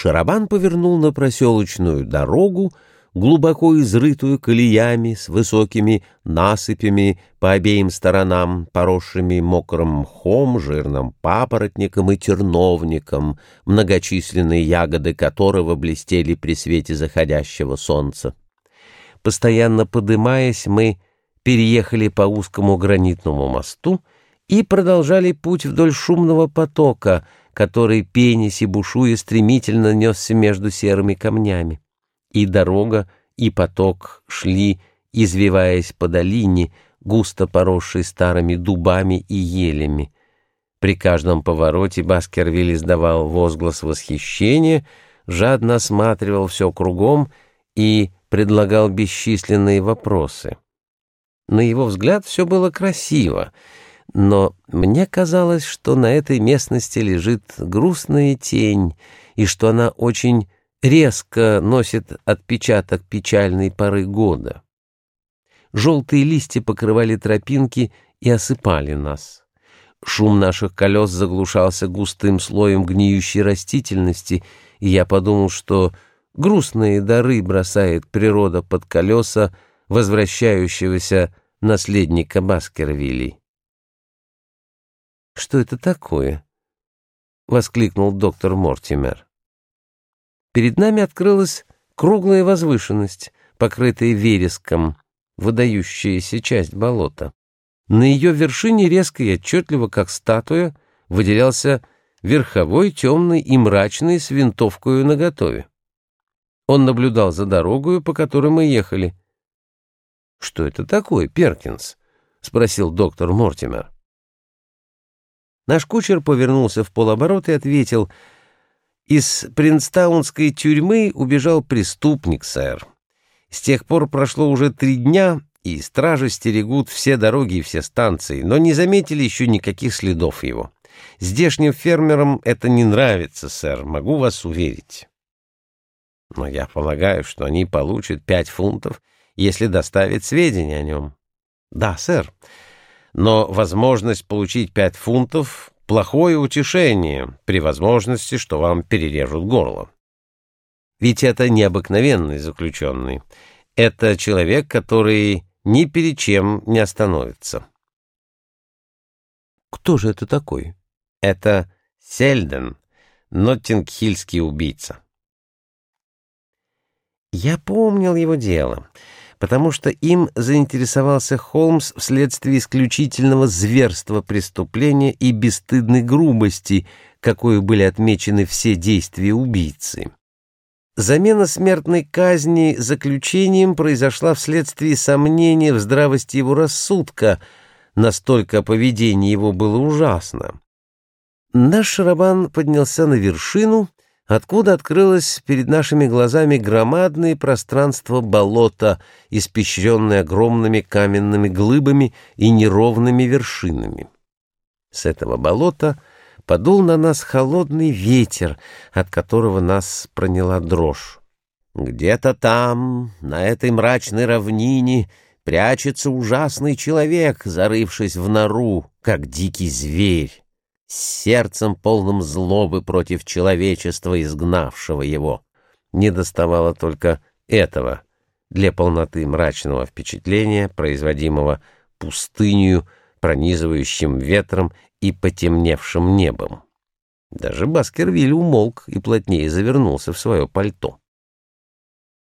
Шарабан повернул на проселочную дорогу, глубоко изрытую колеями с высокими насыпями по обеим сторонам, поросшими мокрым мхом, жирным папоротником и терновником, многочисленные ягоды которого блестели при свете заходящего солнца. Постоянно подымаясь, мы переехали по узкому гранитному мосту и продолжали путь вдоль шумного потока, который, пенясь и бушуя, стремительно несся между серыми камнями. И дорога, и поток шли, извиваясь по долине, густо поросшей старыми дубами и елями. При каждом повороте Баскервиль издавал возглас восхищения, жадно осматривал все кругом и предлагал бесчисленные вопросы. На его взгляд все было красиво, но мне казалось, что на этой местности лежит грустная тень, и что она очень резко носит отпечаток печальной поры года. Желтые листья покрывали тропинки и осыпали нас. Шум наших колес заглушался густым слоем гниющей растительности, и я подумал, что грустные дары бросает природа под колеса возвращающегося наследника Баскервилей. «Что это такое?» — воскликнул доктор Мортимер. Перед нами открылась круглая возвышенность, покрытая вереском, выдающаяся часть болота. На ее вершине резко и отчетливо, как статуя, выделялся верховой, темный и мрачный с винтовкой наготове. Он наблюдал за дорогою, по которой мы ехали, «Что это такое, Перкинс?» — спросил доктор Мортимер. Наш кучер повернулся в полоборота и ответил, «Из Принстаунской тюрьмы убежал преступник, сэр. С тех пор прошло уже три дня, и стражи стерегут все дороги и все станции, но не заметили еще никаких следов его. Здешним фермерам это не нравится, сэр, могу вас уверить. Но я полагаю, что они получат пять фунтов если доставит сведения о нем. Да, сэр. Но возможность получить пять фунтов — плохое утешение при возможности, что вам перережут горло. Ведь это необыкновенный заключенный. Это человек, который ни перед чем не остановится. Кто же это такой? Это Сельден, Ноттингхильский убийца. Я помнил его дело — потому что им заинтересовался Холмс вследствие исключительного зверства преступления и бесстыдной грубости, какой были отмечены все действия убийцы. Замена смертной казни заключением произошла вследствие сомнения в здравости его рассудка, настолько поведение его было ужасно. Наш Шарабан поднялся на вершину откуда открылось перед нашими глазами громадное пространство болота, испещренное огромными каменными глыбами и неровными вершинами. С этого болота подул на нас холодный ветер, от которого нас проняла дрожь. Где-то там, на этой мрачной равнине, прячется ужасный человек, зарывшись в нору, как дикий зверь с сердцем полным злобы против человечества, изгнавшего его. Не доставало только этого для полноты мрачного впечатления, производимого пустынью, пронизывающим ветром и потемневшим небом. Даже Баскервиль умолк и плотнее завернулся в свое пальто.